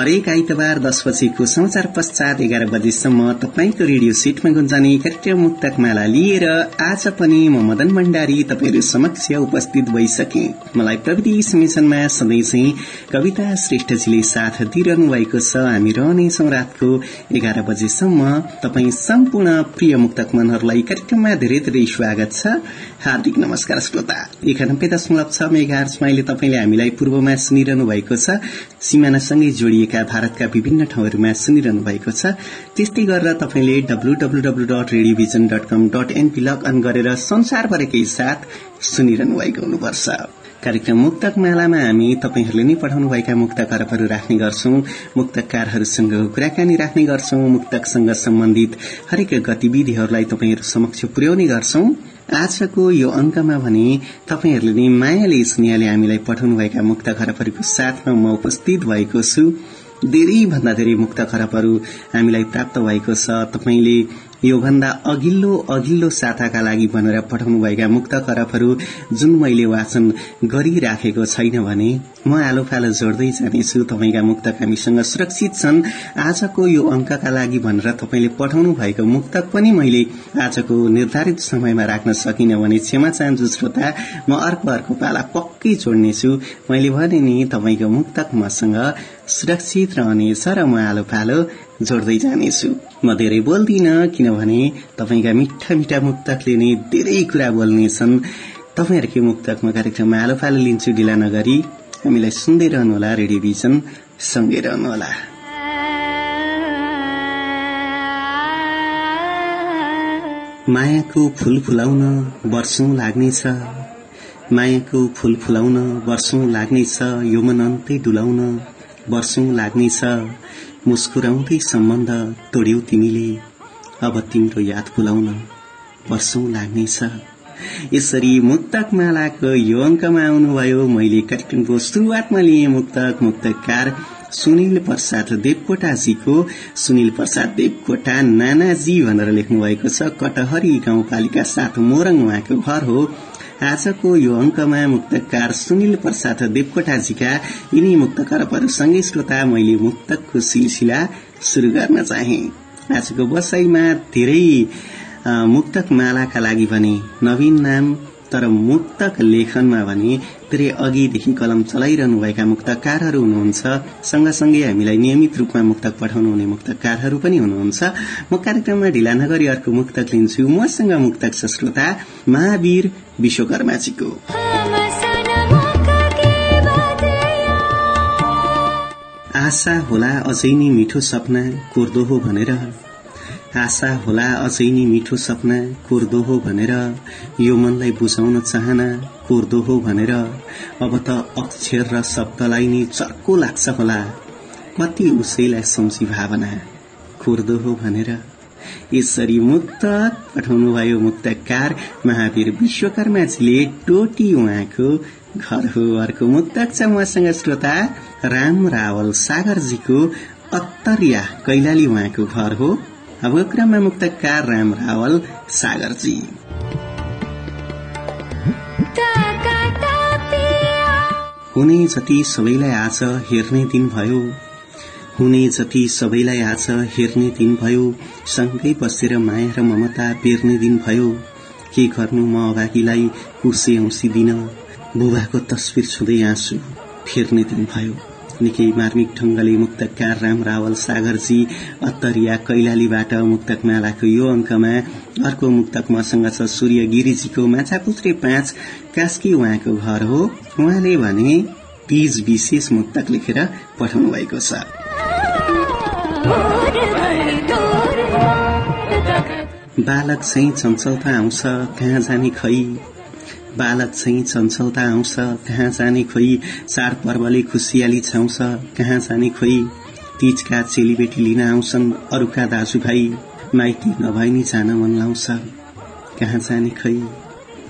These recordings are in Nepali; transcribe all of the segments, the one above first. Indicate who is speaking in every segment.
Speaker 1: हरेक
Speaker 2: आइतबार दस बजेको समाचार पश्चात एघार बजेसम्म तपाईँको रेडियो सेटमा गुन्जाने कार्यक्रम मुक्तक माला लिएर आज पनि म मदन भण्डारी तपाईँहरू समक्ष उपस्थित भइसके। मलाई प्रविधि समेसनमा सधैँ चाहिँ कविता श्रेष्ठजीले साथ दिइरहनु भएको छ। हामी रहनेछौ रातको एघार बजेसम्म। तपाईँ सम्पूर्ण प्रिय मुक्तक मनहरूलाई कार्यक्रममा धेरै धेरै स्वागत छ। हार्दिक नमस्कार श्रोता। एकानब्बे दशमलव छ मेघार्समा अहिले तपाईँले हामीलाई पूर्वमा सुनिरहनु भएको छ। सिमानासँगै जोडिएका भारतका विभिन्न ठाउँहरूमा सुनिरहनु भएको छ। त्यस्तै गरेर तपाईँले एनपी लगअन गरेर संसारभरकै साथ सुनिरहनु भएको हुनुपर्छ। कार्यक्रम मुक्तक मालामा हामी तपाईँहरूले नै पठाउनुभएका मुक्त करपहरू राख्ने गर्छौं। मुक्तकारहरूसँग कुराकानी राख्ने गर्छौं। मुक्तकसँग सम्बन्धित हरेक गतिविधिहरूलाई तपाईँहरू समक्ष पुर्याउने गर्छौं। आजको यो अंकमा भने तपाईँहरूले नै मायाले स्नेहले हामीलाई पठाउनुभएका मुक्त खरबहरूको साथमा म उपस्थित भएको छु। धेरै भन्दा धेरै मुक्त खरबहरू हामीलाई प्राप्त भएको छ। तपाईँले योभन्दा अघिल्लो अघिल्लो साताका लागि भनेर पठाउनुभएका मुक्त खरबहरू जुन मैले वाचन गरिराखेको छैन भने म आलो फालो जोड्दै जानेछु। तपाईँका मुक्तक हामीसँग सुरक्षित छन्। आजको यो अंकका लागि भनेर तपाईँले पठाउनु भएको मुक्तक पनि मैले आजको निर्धारित समयमा राख्न सकिन भने क्षमा चाहन्छु श्रोता म अर्को अर्को पाला पक्कै जोड्नेछु। मैले भने नि तपाईँको मुक्तक मसँग सुरक्षित रहनेछ र म आलो फालो जोड्दै जानेछु। म धेरै बोल्दिन किनभने तपाईँका मिठा मिठा मुक्तकले नै धेरै कुरा बोल्नेछन्। तपाईँहरूकै मुक्तकमा कार्यक्रममा आलो फालो लिन्छु ढिला नगरी। हामीलाई सुन्दै रहनुहोला रेडियोभिजन सँगै रहनुहोला। मायाको फूल फुलाउन वर्षौं लाग्नेछ। मायाको फूल फुलाउन वर्षौं लाग्नेछ। यो मन अन्तै डुलाउन। वर्षौं लाग्नेछ। मुस्कुराउँदै सम्बन्ध तोड्यौ तिमीले। अब तिम्रो याद भुलाउन वर्षौं लाग्नेछ। यसरी मुक्तक मालाको यो अङ्कमा आउनुभयो। मैले कार्यक्रमको शुरूआतमा लिए मुक्तक मुक्तकार सुनिल प्रसाद देवकोटाजीको। सुनिल प्रसाद देवकोटा नानाजी भनेर लेख्नु भएको छ। कटहरी गाउँपालिका साथ मोरङ उहाँको घर हो। आजको यो अंकमा मुक्तकार सुनिल प्रसाद देवकोटाजीका यिनी मुक्तकरहरूसँगै श्रोता मैले मुक्तकको सिलसिला शुरू गर्न चाहे। आजको बसाईमा धेरै मुक्तक मालाका लागि भने नवीन नाम तर मुक्तक लेखनमा भने धेरै अघिदेखि कलम चलाइरहनुभएका मुक्तकारहरू हुनुहुन्छ। सँगसँगै हामीलाई नियमित रूपमा मुक्तक पठाउनु हुने मुक्तकारहरू पनि हुनुहुन्छ। म कार्यक्रममा ढिला नगरी अर्को मुक्तक लिन्छु। मसँग मुक्तक छ श्रोता महावीर विश्वकर्माजीको। आशा होला अझै नै मिठो सपना कोर्दो हो भनेर। आशा होला अझै नै मिठो सपना कोर्दो हो भनेर। यो मनलाई बुझाउन चाहना कोर्दो हो भनेर। अब त अक्षर र शब्दलाई नै चर्को लाग्छ होला। कति उसैलाई सम्झी भावना कोर्दो हो भनेर। यसरी मुक्तक पठाउनुभयो मुक्तकार महावीर विश्वकर्माजीले टोटी उहाँको घर हो। अर्को मुक्तक छ उहाँसँग श्रोता राम रावल सागरजीको अत्तरिया कैलाली उहाँको घर हो। अब क्रममा मुक्तकार राम रावल सागरजी। हुने जति सबैलाई आज हेर्ने दिन भयो हुने जति सबैलाई आज हेर्ने दिन भयो सँगै बसेर माया र ममता बेर्ने दिन भयो के गर्नु म अभागीलाई कुर्से औँसी दिन बुबाको तस्विर छुँदै आँसु फेर्ने दिन भयो। निकै मार्मिक ढंगले मुक्तकार राम रावल सागरजी अत्तरिया कैलालीबाट मुक्तक मालाको यो अंकमा अर्को मुक्तक मसँग छ सूर्य गिरिजीको माछापुत्रे पाँच कास्की उहाँको घर हो। उहाँले भने तीज विशेष मुक्तक लेखेर पठाउनु भएको छ। बालक चाहिँ चञ्चलता आउँछ कहाँ जाने खै? बालक चाहिँ चञ्चलता आउँछ कहाँ जाने खोइ चाड पर्वले खुसियाली छाउँछ कहाँ जाने खोइ तीजका चेलीबेटी लिन आउँछन् अरूका दाजुभाइ। माइती नभए नि जान मन लाउँछ कहाँ जाने खै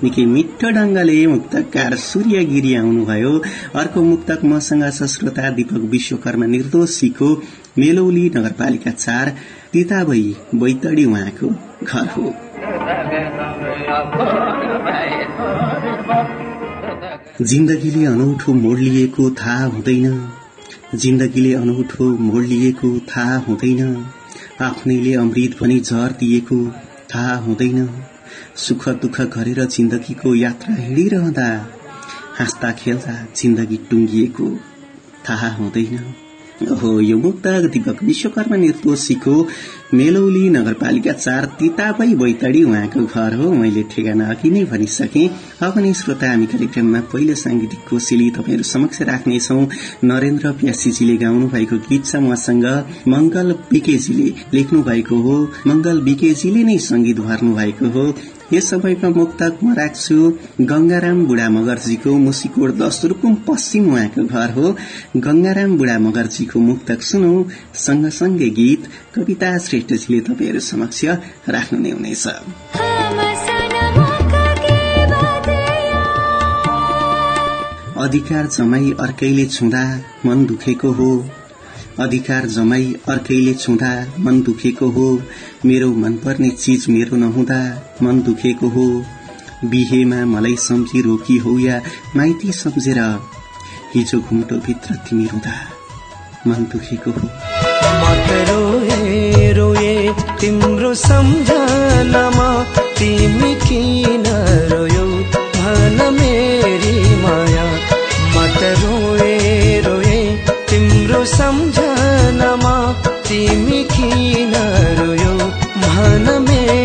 Speaker 2: निकै मिठो ढंगले मुक्तकार सूर्य गिरी आउनुभयो। अर्को मुक्तक मसँग छ श्रोता दीपक विश्वकर्मा निर्दोषीको मेलौली नगरपालिका चार तिताबई बैतडी उहाँको घर हो। जिन्दगीले अनौठो मोड लिएको थाहा हुँदैन। जिन्दगीले अनौठो मोड लिएको थाहा हुँदैन। आफ्नैले अमृत पनि जर दिएको थाहा हुँदैन। सुख दुःख गरेर जिन्दगीको यात्रा हिँडिरहँदा हाँस्दा खेल्दा जिन्दगी टुङ्गिएको थाहा हुँदैन। हो यो मुक्तक दीपक विश्वकर्मा निर्दोषीको मेलौली नगरपालिका चार तितापै बैतडी उहाँको घर हो। मैले ठेगाना अघि नै भनिसके। अब नै श्रोता हामी कार्यक्रममा पहिलो सांगीतिक कोसेली तपाईँहरू समक्ष राख्नेछौ। नरेन्द्र प्यासीजीले गाउनु भएको गीत छ मसँग। मंगल बिकेजीले लेख्नु भएको हो। मंगल बिकेजीले नै संगीत भर्नु भएको हो। यस समयमा मुक्तक म राख्छु गंगाराम बुढा मगर्जीको मुसिकोट दश पश्चिम उहाँको घर हो। गंगाराम बुढा मगर्जीको मुक्तक सुनौ। सँगसँगै गीत कविता श्रेष्ठजीले तपाईँहरू समक्ष राख्नु नै हुनेछ। अधिकार जमाई अर्कैले छुँदा मन दुखेको हो। अधिकार जमाई अर्कैले छुँदा मन दुखेको हो। मेरो मनपर्ने चिज मेरो नहुँदा मन दुखेको हो। बिहेमा मलाई सम्झी रोकी हो या माइती सम्झेर हिजो घुम्टोभित्र तिमी रुँदा मन दुखेको हो।
Speaker 3: तिम्रो सम्झनामा तिमी किन रोयो? भन तिम्रो सम्झनामा तिमी किन रोयो भन मेरी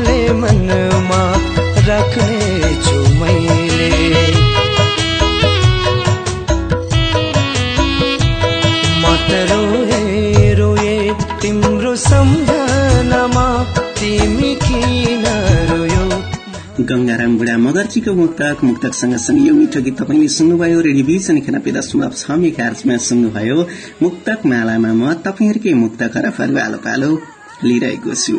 Speaker 4: जतनले मनमा राख्नेछु मैले। म त रोए रोए तिम्रो सम्झनामा तिमी किन रोयो?
Speaker 2: गंगाराम बुढा मगर्जीको मुक्तक मुक्तक सँगसँगै यो मिठो गीत तपाईँले सुन्नुभयो रेडियोभिजन एकानब्बे दशमलव छ मेगार्चमा सुन्नुभयो। मुक्तक मालामा म तपाईँहरूकै मुक्त खरफहरू आलो पालो लिइरहेको छु।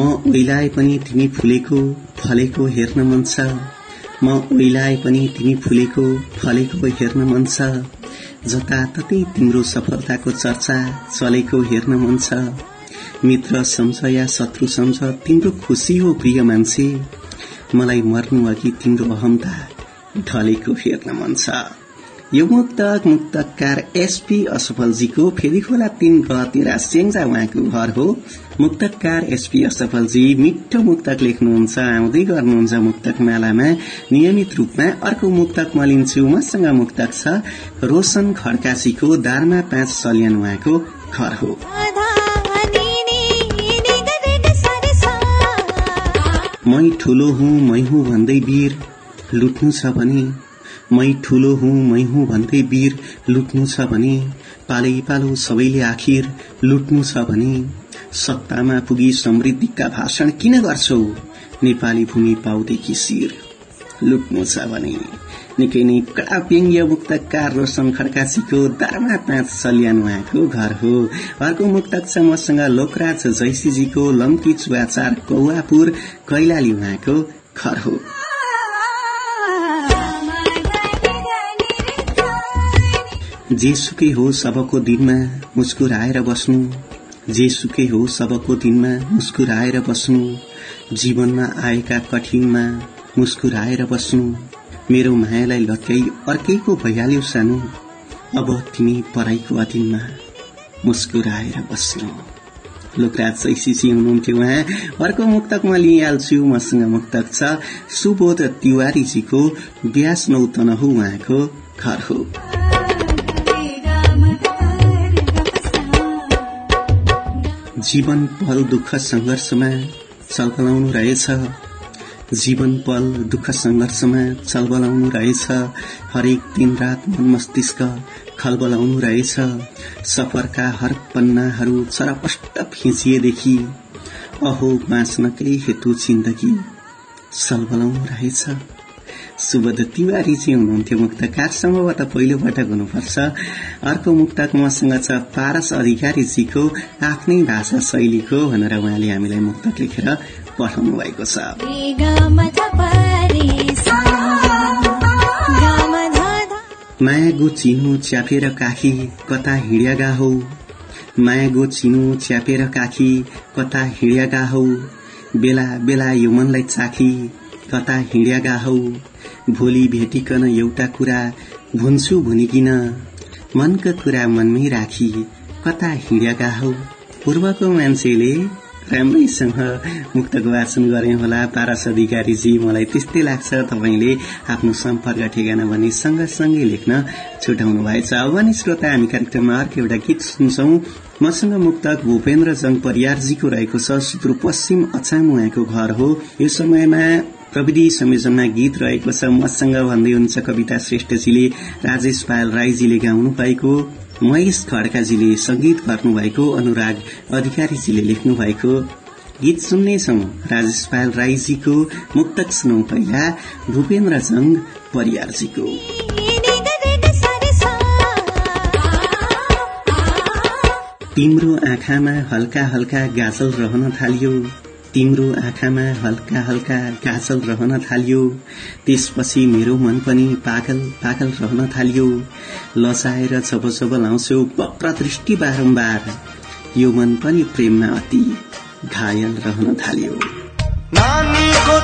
Speaker 2: म पनि तिमी फुलेको फलेको हेर्न मन छ। म ओइलाए पनि तिमी फुलेको फलेको हेर्न मन छ। जताततै तिम्रो सफलताको चर्चा चलेको हेर्न मन छ। मित्र सम्झ या शत्रु सम्झ तिम्रो खुसी हो प्रिय मान्छे। मलाई मर्नु अघि तिम्रो अहमता ढलेको हेर्न मन छ। यो मुक्तक मुक्तकार एसपी असफलजीको फेरि खोला तीन गतेरा सेङ्जा उहाँको घर हो। मुक्तकार एसपी असफलजी मिठो मुक्तक लेख्नुहुन्छ आउँदै गर्नुहुन्छ मुक्तक मालामा नियमित रूपमा अर्को मुक्तक म लिन्छु मसँग मुक्तक छ। रोशन खड्कासीको दारमा पाँच सल्यान उहाँको घर हो। मै ठूलो हुँ मै हुँ भन्दै वीर। लुट्नु छ भने मै ठूलो हुँ मै हुँ भन्दै वीर लुट्नु छ भने पालै पालो सबैले आखिर लुट्नु छ भने सत्तामा पुगी समृद्धिका भाषण किन गर्छौ? नेपाली भूमि पाउँदेखि शिर लुट्नु छ भने निकै नै कडा व्यङ्ग्य मुक्तकार रोशन खड्कासीको दारमा पाँच सल्यान उहाँको घर हो। अर्को मुक्तक छ मसँग लोकराज जैसीजीको लम्की चुवाचार कौवापुर कैलाली उहाँको घर हो। जेसुकै हो सबको दिनमा मुस्कुराएर बस्नु। जेसुकै हो सबको दिनमा मुस्कुराएर बस्नु। जीवनमा आएका कठिनमा मुस्कुराएर बस्नु। मेरो मायालाई लट्याई अर्कैको भइहाल्यो सानो। अब तिमी पराईको अधीनमा मुस्कुराएर बस्नु। लोकराज शैषी हुनुहुन्थ्यो उहाँ। अर्को मुक्तक म लिइहाल्छु मसँग मुक्तक छ। सुबोध तिवारीजीको ब्यास नौतन हो उहाँको घर हो। जीवन पल दुःख संघर्षमा चलबलाउनु रहेछ। जीवन पल दुःख संघर्षमा चलबलाउनु रहेछ। हरेक दिन रात मन मस्तिष्क खलबलाउनु रहेछ। सफरका हर पन्नाहरू चरपष्ट फिचिएदेखि अहो बाँच्नकै हेतु जिन्दगी सलबलाउनु रहेछ। सुबोध तिवारी चाहिँ हुनुहुन्थ्यो मुक्तकार पहिलो पटक हुनुपर्छ। अर्को मुक्तक मसँग छ पारस अधिकारीजीको आफ्नै भाषा शैलीको भनेर उहाँले हामीलाई मुक्तक लेखेर पठाउनु भएको छ। मायागो चिनु च्यापेर काखी कता हिँड्यागा हौ? मायागो चिनु च्यापेर काखी कता हिँड्यागा हौ? बेला बेला यो मनलाई चाखी कता हिँड्यागा हौ? भोलि भेटिकन एउटा कुरा भुन्छु भुनिकिन। मनका कुरा मनमै राखी कता हिँड्यागा हौ? पूर्वको मान्छेले राम्रैसँग मुक्तक वाचन गरे होला। पारस अधिकारीजी मलाई त्यस्तै लाग्छ तपाईँले आफ्नो सम्पर्क ठेगाना भने सँगसँगै लेख्न छुटाउनु भएछ। अब नि श्रोता हामी कार्यक्रममा अर्को एउटा गीत सुन्छौ। मसँग मुक्तक भूपेन्द्र जङ परियारजीको रहेको छ सुदूरपश्चिम अछाम उहाँको घर हो। यो समयमा प्रविधि संयोजनमा गीत रहेको छ। मसँग भन्दै हुन्छ कविता श्रेष्ठजीले राजेश पायल राईजीले गाउनु भएको महेश खड्काजीले संगीत गर्नुभएको अनुराग अधिकारीजीले लेख्नु भएको गीत सुन्नेछौ राजेश पायल राईजीको मुक्तक सुनौ पहिला भूपेन्द्र जङ परियारजीको। तिम्रो आँखामा हल्का हल्का गाजल रहन थालियो। तिम्रो आँखामा हल्का हल्का गाजल रहन थालियो। त्यसपछि मेरो मन पनि पागल पागल रहन थालियो। लसाएर जब जब लाउँछौ वक्र दृष्टि बारम्बार। यो मन पनि प्रेममा अति घायल रहन थालियो।
Speaker 4: नानीको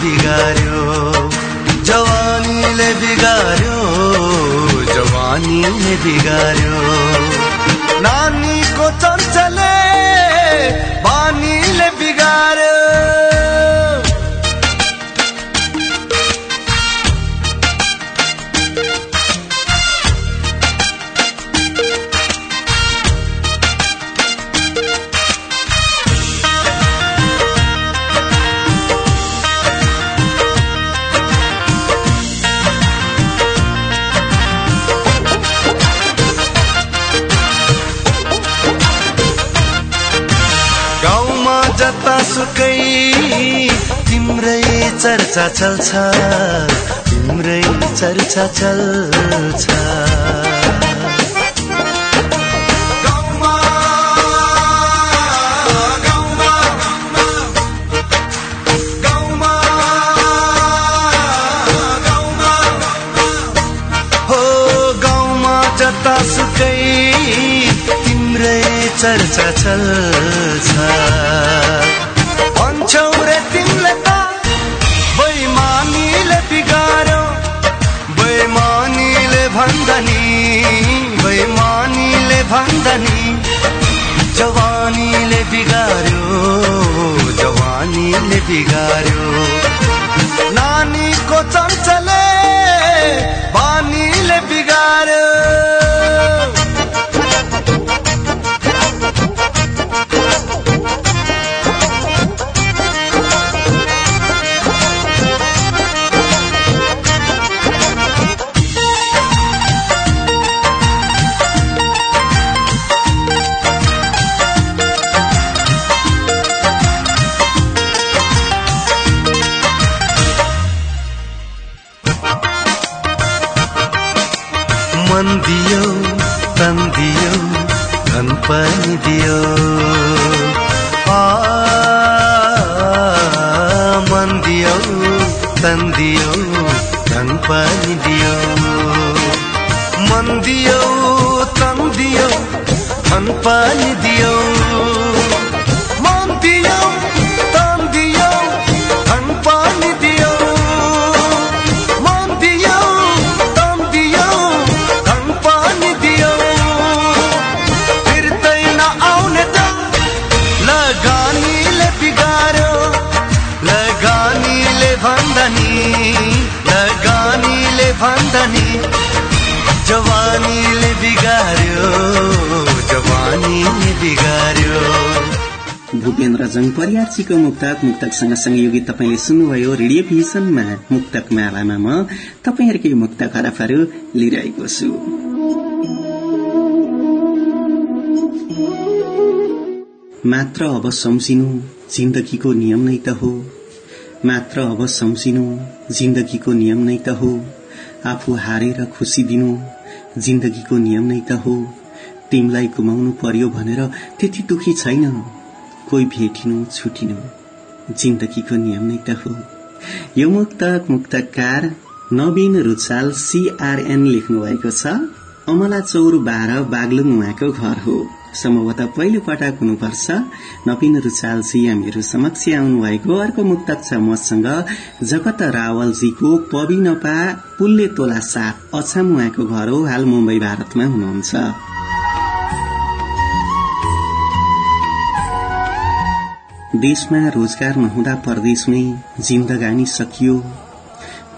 Speaker 4: बिगार्यो। जवानीले बिगार्यो जवानीले बिगार्यो। जतासुकै तिम्रै चर्चा चल्छ तिम्रै चर्चा चल्छ। चर्चा चल्छ। भन्दनी बैमानीले भन्दनी जवानीले बिगार्यो जवानीले बिगार्यो। नानीको चञ्चले बानीले बिगार्यो।
Speaker 2: मुक्तक मुक्तक सँगसँगै यो गीत तपाईँले सुन्नुभयो। रेडियो भिजनमा मुक्तक मालामा म तपाईँहरूकै मुक्त खराबहरू लिइरहेको छु। मात्र अब सम्झिनु जिन्दगीको नियम नै त हो। मात्र अब सम्झिनु जिन्दगीको नियम नै त हो। आफू हारेर खुसी दिनु जिन्दगीको नियम नै त हो। तिमीलाई गुमाउनु पर्यो भनेर त्यति दुखी छैन। कोही भेटिनु छुटिनु। जिन्दगीको नियम नै त हो। यो मुक्तक मुक्तकार नवीन रुचाल सीआरएन लेख्नु भएको छ अमला चौर बाह्र बागलुङ उहाँको घर हो। सम्भवतः पहिलो पटक हुनुपर्छ। नवीन रुचालजी हामीहरू समक्ष आउनु भएको अर्को मुक्तक छ मसँग जगत रावलजीको पविनपा पुल्ले तोला साथ अछाम उहाँको घर हो। हाल मुम्बई भारतमा हुनुहुन्छ। देशमा रोजगार नहुँदा परदेशमै जिन्दगानी सकियो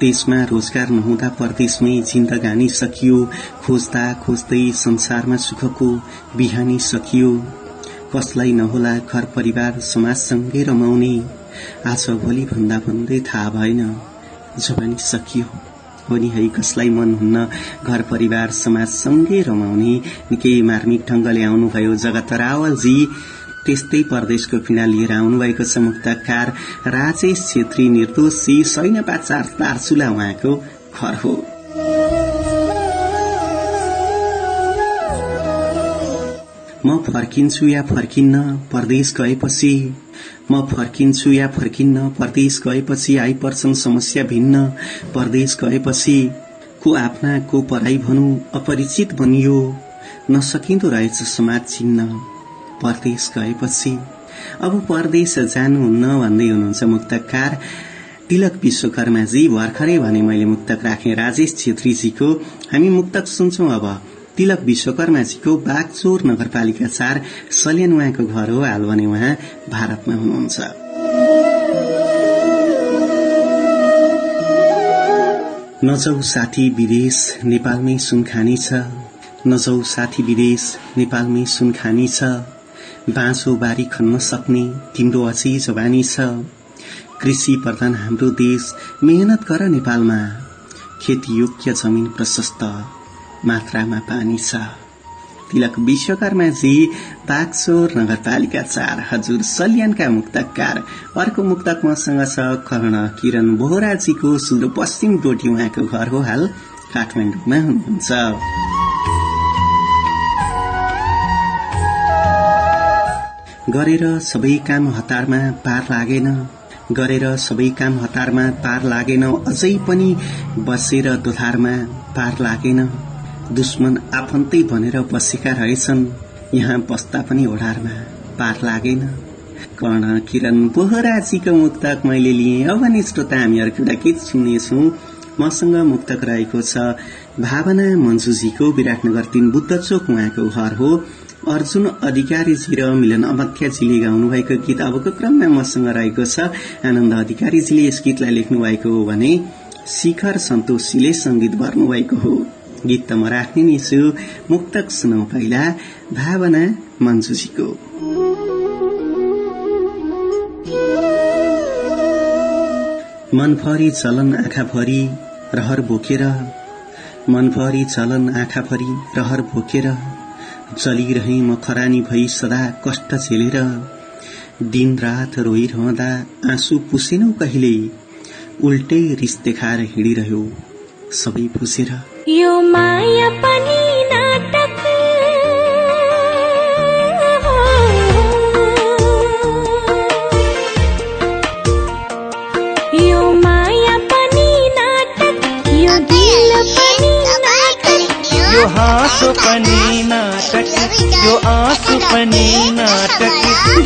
Speaker 2: देशमा रोजगार नहुँदा परदेशमै जिन्दगानी सकियो खोज्दा खोज्दै संसारमा सुखको बिहानी सकियो। कसलाई नहोला घर परिवार समाजसँगै रमाउने। आज भोलि भन्दा भन्दै थाहा भएन जवानी सकियो। हो है कसलाई मन हुन्न घर परिवार समाजसँगै रमाउने। निकै मार्मिक ढंगले आउनुभयो जगत रावलजी। त्यस्तै परदेशको पीड़ा लिएर आउनुभएको छ मुक्तकार। राजेश छेत्री निर्दोषी सैन्यपाचार तारचुला उहाँको घर हो। म फर्किन्छु या फर्किन्न परदेश गएपछि। म फर्किन्छु या फर्किन्न परदेश गएपछि आइपर्छन् समस्या भिन्न। परदेश गएपछि को आफ्ना को पराई भनौँ अपरिचित बनियो। नसकिँदो रहेछ समाज चिन्न परदेश गएपछि अब परदेश जानुहुन्न भन्दै हुनुहुन्छ मुक्तकार। तिलक विश्वकर्माजी भर्खरै भने मैले मुक्तक राखेँ। राजेश छेत्रीजीको हामी मुक्तक सुन्छौं अब। तिलक विश्वकर्माजीको बागचोर नगरपालिका चार सल्यान उहाँको घर हो हाल भने उहाँ भारतमा हुनुहुन्छ। नजौ साथी विदेश नेपालमै सुनखानी छ। नजौ साथी विदेश नेपालमै सुनखानी छ। बाँसो बारी खन्न सक्ने तिम्रो अझै जवानी छ। कृषि प्रधान हाम्रो देश मेहनत गर नेपालमा। खेती योग्य जमिन प्रशस्त मात्रामा पानी छ। तिलक विश्वकर्माजी बागचोर नगरपालिका चार हजुर सल्यानका मुक्तकार। अर्को मुक्तक मसँग छ कर्ण किरण बोहराजीको सुदूरपश्चिम डोटी उहाँको घर हो हाल। काठमाडौँमा हुनुहुन्छ। गरेर सबै काम हतारमा पार लागेन गरेर सबै काम हतारमा पार लागेन अझै पनि बसेर दोधारमा पार लागेन। दुश्मन आफन्तै भनेर बसेका रहेछन् यहाँ बस्दा पनि ओढारमा पार लागेन। कर्ण किरण बोहराजीको मुक्तक मैले लिएँ अब नि श्रोता हामीहरूको एउटा गीत सुन्नेछौ। मसँग मुक्तक रहेको छ भावना मन्जुजीको विराटनगर तीन बुद्ध चोक उहाँको घर हो। अर्जुन अधिकारीजी र मिलन अमथ्याजीले गाउनु भएको गीत अबको क्रममा मसँग रहेको छ। आनन्द अधिकारीजीले यस गीतलाई लेख्नु भएको हो भने शिखर सन्तोषीले संगीत भर्नुभएको हो। गीत त म राख्ने नै छु। मुक्तक सुनौ पहिला भावना मन्जुजीको। मनभरि चलन आँखाभरि रहर बोकेर। मनभरि चलन आँखाभरि रहर बोकेर। चलिरहे म खरानी भई सदा कष्ट झेलेर दिन रात रोइरहँदा आँसु पुसेनौ कहिले? उल्टै रिस देखाएर हिँडिरह्यो सबै पुसेर।
Speaker 5: यो माया पनि नाटक यो माया पनि नाटक यो दिल पनि नाटक।
Speaker 4: यो हाँसो पनि नाटक यो आँसु पनि नाटक।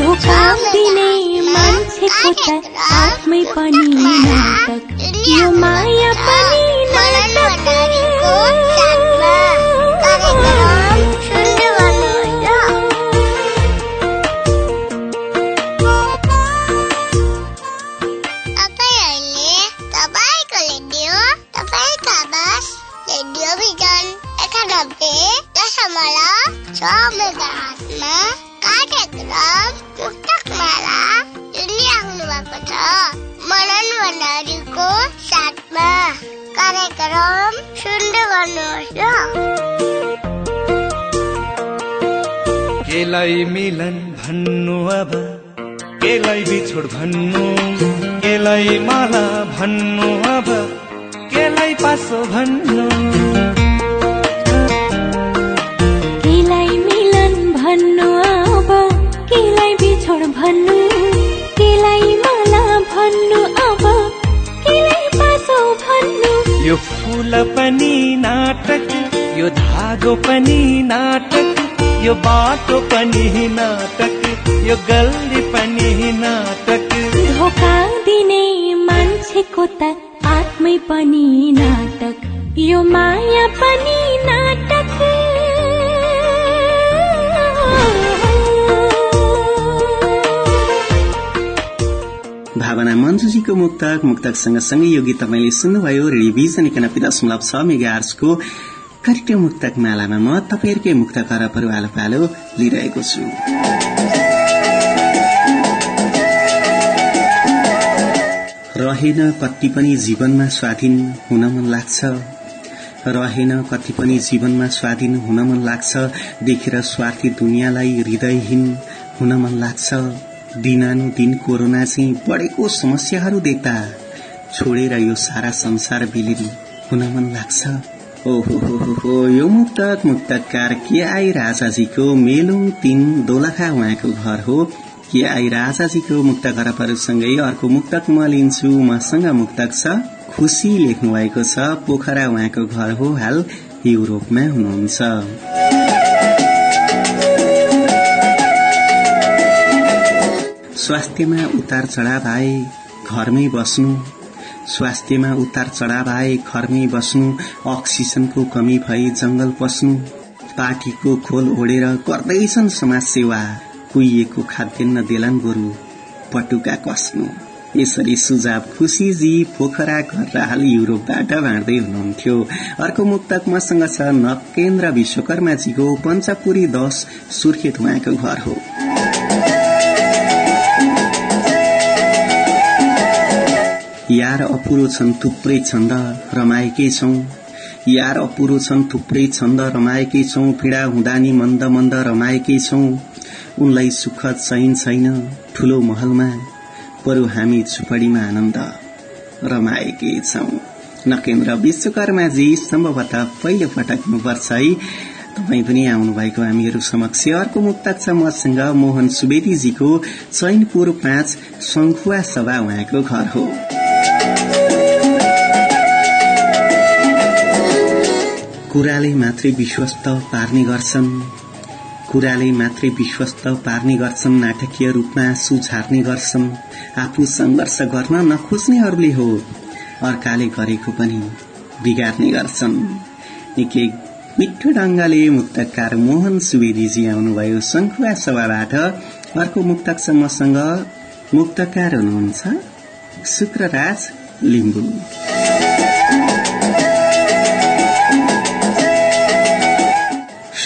Speaker 5: धोका दिने मान्छेको त आत्मै पनि नाटक। यो माया पनि
Speaker 4: केलाई बिछोड भन्नु केलाई माला भन्नु अब केलाई पासो भन्नु?
Speaker 5: केलाई मिलन भन्नु अब केलाई बिछोड भन्नु? केलाई माला भन्नु अब केलाई पासो भन्नु?
Speaker 4: यो फूल पनि नाटक यो धागो पनि नाटक यो बाटो पनि नाटक यो गल्ली पनि नाटक
Speaker 5: यो माया पनि नाटक।
Speaker 2: भावना मन्जुजीको मुक्तक मुक्तक सँगसँगै यो गीत तपाईँले सुन्नुभयो रेडिभिजन एकानब्बे दशमलव छ मेगा आर्सको कार्यक्रम मुक्तक मालामा म तपाईँहरूकै मुक्त आलो पालो लिइरहेको छु। रहेन कति पनि जीवनमा स्वाधीन हुन मन लाग्छ। रहेन कति पनि जीवनमा स्वाधीन हुन मन लाग्छ। देखेर स्वार्थी दुनियाँलाई हृदयहीन हुन मन लाग्छ। दिनानुदिन कोरोना चाहिँ बढेको समस्याहरू देख्दा छोडेर यो सारा संसार बिलिन हुन मन लाग्छ। ओहो यो मुक्तक मुक्तकार के आई राजाजीको मेलुङ तीन दोलखा उहाँको घर हो? के राजाजीको मुक्त खराबहरूसँगै अर्को मुक्तक म लिन्छु मसँग मुक्तक छ। खुसी लेख्नु भएको छ पोखरा उहाँको घर हो हाल युरोपमा हुनुहुन्छ। स्वास्थ्यमा उतार चढाव आए घरमै बस्नु। स्वास्थ्यमा उतार चढाव आए घरमै बस्नु। अक्सिजनको कमी भई जंगल पस्नु। पार्टीको खोल ओढेर गर्दैछन् समाज सेवा कुहिएको खाद्यान्न देलान गोरु पटुका कस्नु यसरी सुझाव खुसीजी पोखरा घर युरोपबाट बाँड्दै हुनुहुन्थ्यो। अर्को मुक्तक मसँग छ नकेन्द्र विश्वकर्माजीको पञ्चपुरी दश सुर्खेत उहाँको घर हो। यार अपुरो छन् थुप्रै छन्द रमाएकै छौं। यार अपुरो छन् थुप्रै छन्द रमाएकै छौं। पीड़ा हुँदा नि मन्द मन्द रमाएकै छौं। उनलाई सुख छैन छैन ठूलो महलमा बरु हामी झुपडीमा आनन्द रमाएकै छौं। नकेन्द्र विश्वकर्माजी सम्भवतः पहिलो पटक हुनुपर्छ है। तपाई पनि आउनुभएको हामीहरू समक्ष। अर्को मुक्तक छ मसँग मोहन सुवेदीजीको चैनपुर पाँच शंखुवा सभा उहाँको घर हो। कुराले मात्रै विश्वस्त पार्ने गर्छन्। कुराले मात्रै विश्वस्त पार्ने गर्छन् नाटकीय रूपमा सुझार्ने गर्छन्। आफू संघर्ष गर्न नखोज्नेहरूले हो। अर्काले गरेको पनि बिगार्ने गर्छन्। निकै मिठो ढंगले मुक्तकार मोहन सुवेदीजी आउनुभयो शंखुवा सभाबाट। अर्को मुक्तक मसँग मुक्तकार हुनुहुन्छ शुक्रराज लिम्बू।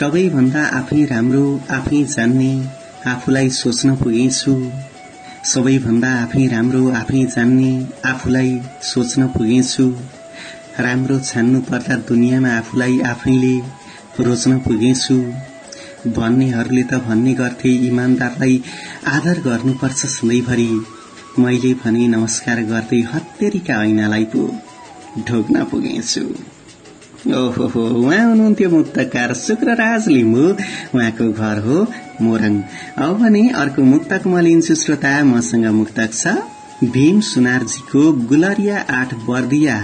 Speaker 2: सबैभन्दा आफै राम्रो आफै जान्ने आफूलाई सोच्न पुगेछु सबैभन्दा आफै राम्रो आफै जान्ने आफूलाई सोच्न पुगेछु राम्रो छान्नु पर्दा दुनियाँमा आफूलाई आफैले रोज्न पुगेछु भन्नेहरूले त भन्ने गर्थे इमान्दारलाई आदर गर्नुपर्छ सधैँभरि। मैले भने नमस्कार गर्दै हत्तेरीका ऐनालाई पो ढोग्न पुगेछु। ओहो उहाँ हुनुहुन्थ्यो मुक्तकार शुक्रराज लिम्बू। उहाँको घर हो मोरङ। अब भने अर्को मुक्तक म लिन्छु श्रोता मसँग मुक्तक छ भीम सुनारजीको गुलरिया आठ बर्दिया।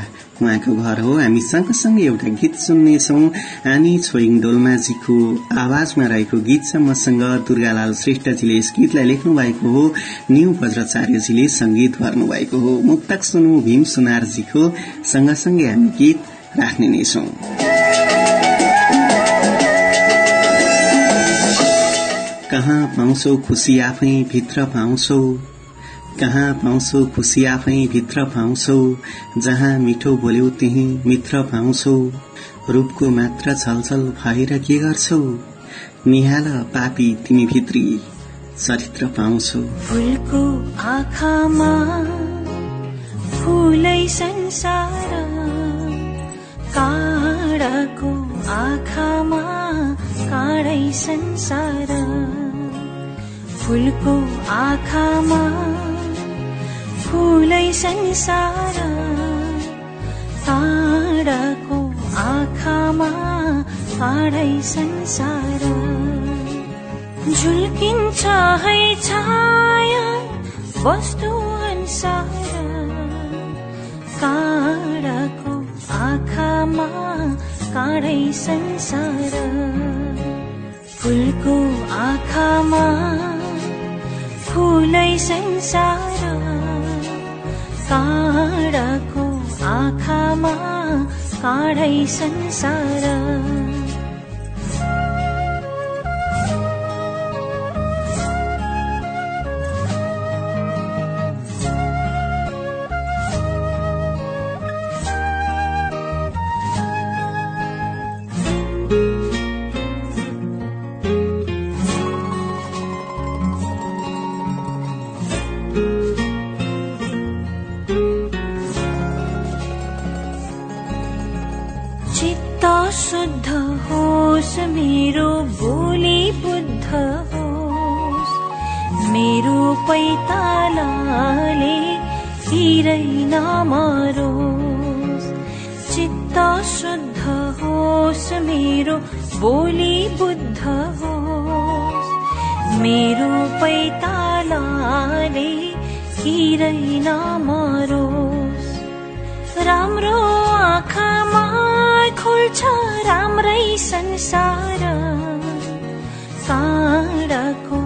Speaker 2: उहाँको घर हो हामी सँगसँगै एउटा गीत सुन्नेछौ। आनी छोइङ डोल्माजीको आवाजमा रहेको गीत छ मसँग। दुर्गालाल श्रेष्ठजीले यस गीतलाई लेख्नु भएको हो। न्यू वज्राचार्यजीले संगीत भर्नु भएको हो। मुक्तक सुनौ भीम सुनारजीको। सँगसँगै हामी गीत राख्ने नै छौं कहाँ पाउँछौ खुसी आफै भित्र पाउँछौ कहाँ पाउँछौ खुसी आफै भित्र पाउँछौ जहाँ मिठो बोल्यौ त्यही मित्र पाउँछौ रूपको मात्र छलछल भएर के गर्छौ निहाल पापी तिमी भित्री चरित्र पाउँछौ
Speaker 5: फुलको आँखामा फुलै संसार काँडाको आँखामा काँडै संसार। फुलको आँखामा फुलै संसार। काँडाको आँखामा काँडै संसार। झुल्किन्छ है छाया वस्तु अनुसार। आँखामा काँडै संसार फुलको आँखामा फुलै संसार काँडाको आँखामा काँडै संसार। पैतालाले किरै नमरोस् राम्रो आँखामा खोल्छ राम्रै संसार। काँडाको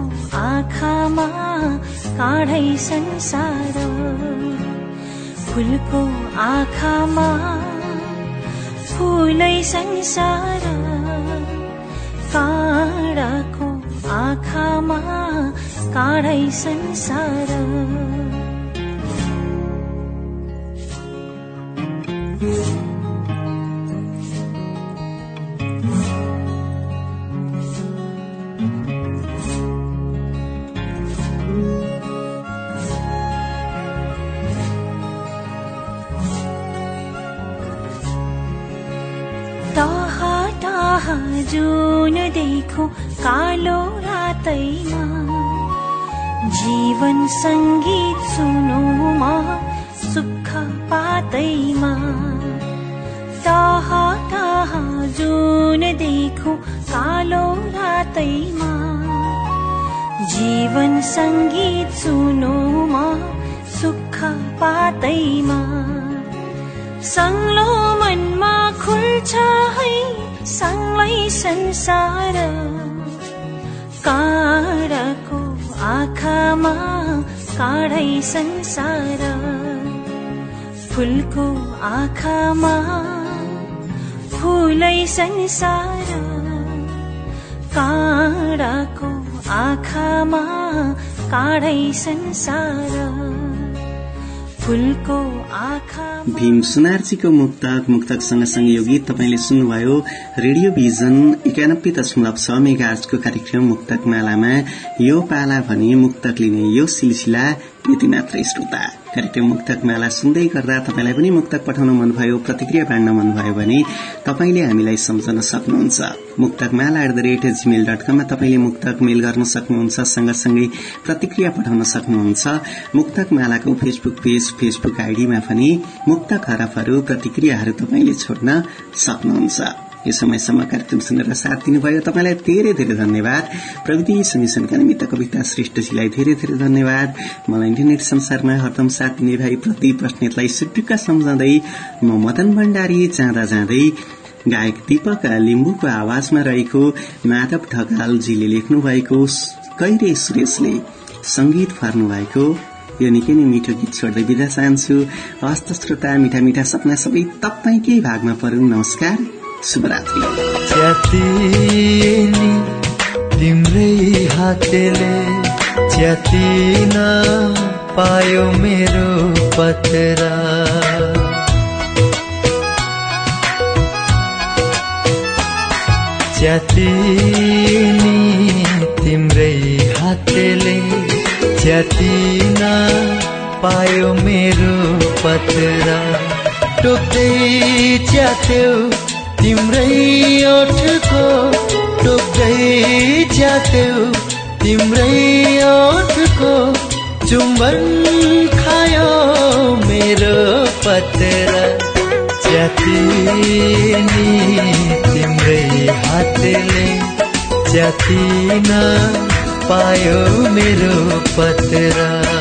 Speaker 5: आँखामा काँडै संसार। फुलको आँखामा फुलै संसार। काँडाको आँखामा काँडै संसार जुन देखो कालो रातैमा जीवन सङ्गीत सुनुमा सुख पातैमा टाहा टाहा जुन देखो कालो रातैमा। जीवन सङ्गीत सुनुमा सुख पातैमा सङ्लो मनमा खुल्छ है सङ्लै संसार। आँखामा काँडै संसार। फुलको आँखामा फुलै संसार। काँडाको आँखामा काँडै संसार। फुलको
Speaker 2: भीम सुनारजीको मुक्तक मुक्तक सँगसँगै यो गीत तपाईँले सुन्नुभयो। रेडियो भिजन एकानब्बे दशमलव छ मेगाजको कार्यक्रम मुक्तक मालामा। यो पाला भने मुक्तक लिने यो सिलसिला यति मात्रै श्रोता। कार्यक्रम मुक्तक माला सुन्दै गर्दा तपाईँलाई पनि मुक्तक पठाउन मनभयो प्रतिक्रिया बाँड्न मनभयो भने तपाईँले हामीलाई सम्झन सक्नुहुन्छ। मुक्तक माला at the rate Gmail dot कममा तपाईँले मुक्तक मेल गर्न सक्नुहुन्छ सँगसँगै प्रतिक्रिया पठाउन सक्नुहुन्छ। मुक्तक मालाको फेसबुक पेज फेसबुक आइडीमा पनि मुक्तक हरफहरू प्रतिक्रियाहरू तपाईँले छोड्न सक्नुहुन्छ। यो समयसम्म कार्यक्रम सुनेर साथ दिनुभयो। तपाईँलाई धेरै धेरै धन्यवाद। प्रविधि समिशनका निमित्त कविता श्रेष्ठजीलाई धेरै धेरै धन्यवाद। मलाई इन्टरनेट संसारमा हरदम साथ दिने भाइ प्रति प्रश्नलाई सुटुक्का सम्झाउँदै म मदन भण्डारी जाँदा जाँदै गायक दीपक लिम्बुको आवाजमा रहेको माधव ढकालजीले लेख्नु भएको कैरे सुरेशले संगीत फार्नु भएको यो निकै नै मिठो गीत छोड्दै बिदा चाहन्छु। हस्त श्रोता मिठा मिठा सपना सबै तपाईँकै भागमा परून्। नमस्कार शुभरात्रि।
Speaker 3: तिम्रै हातले पायो मेरो पत्रा तिम्रै हातले च्यातिन पायो मेरो पत्रा। टोक्दै च्यात्यो तिम्रै ओठको। टोक्दै च्यात्यो तिम्रै ओठको। चुम्बन खायो मेरो पत्र। च्यातिनी तिम्रै हातले च्यातिन पायो मेरो पत्र।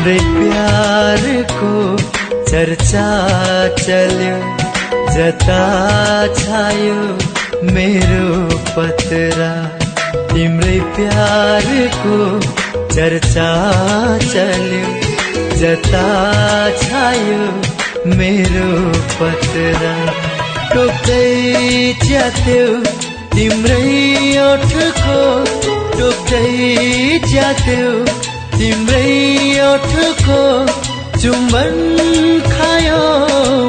Speaker 3: तिम्रै प्यारको चर्चा चल्यो जता छायो मेरो पत्रा। तिम्रै प्यारको चर्चा चल्यो जता छायो मेरो पत्र। टोक्दै च्यात्यो तिम्रै ओठको टोक्दै च्यात्यो तिम्रै ओठको चुम्बन खायो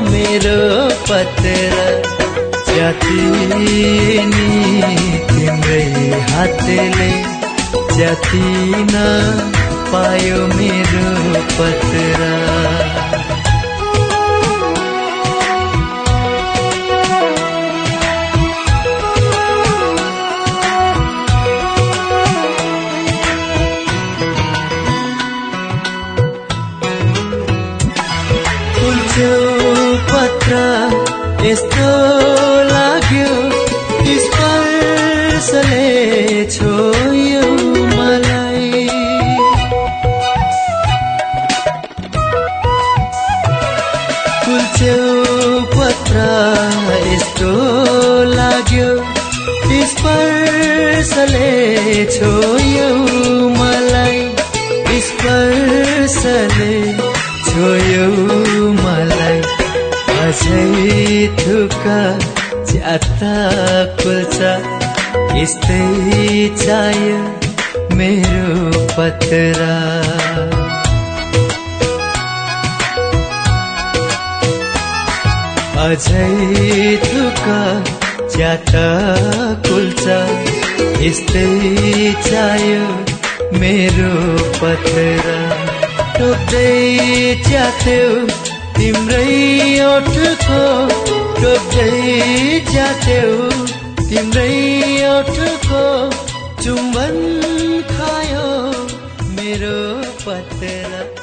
Speaker 3: मेरो पत्र। च्यातिनी तिम्रै हातले च्यातिन पायो मेरो पत्र। यस्तो थुका च्याता खुल्छ यस्तै चाहियो मेरो पत्र। अझै थुका च्याता खुल्छ यस्तै चाहियो मेरो पत्र। टोक्दै च्याथ्यौ तिम्रै ओठको टोक्दै च्याथ्यौ तिम्रै ओठको चुम्बन खायो मेरो पत्र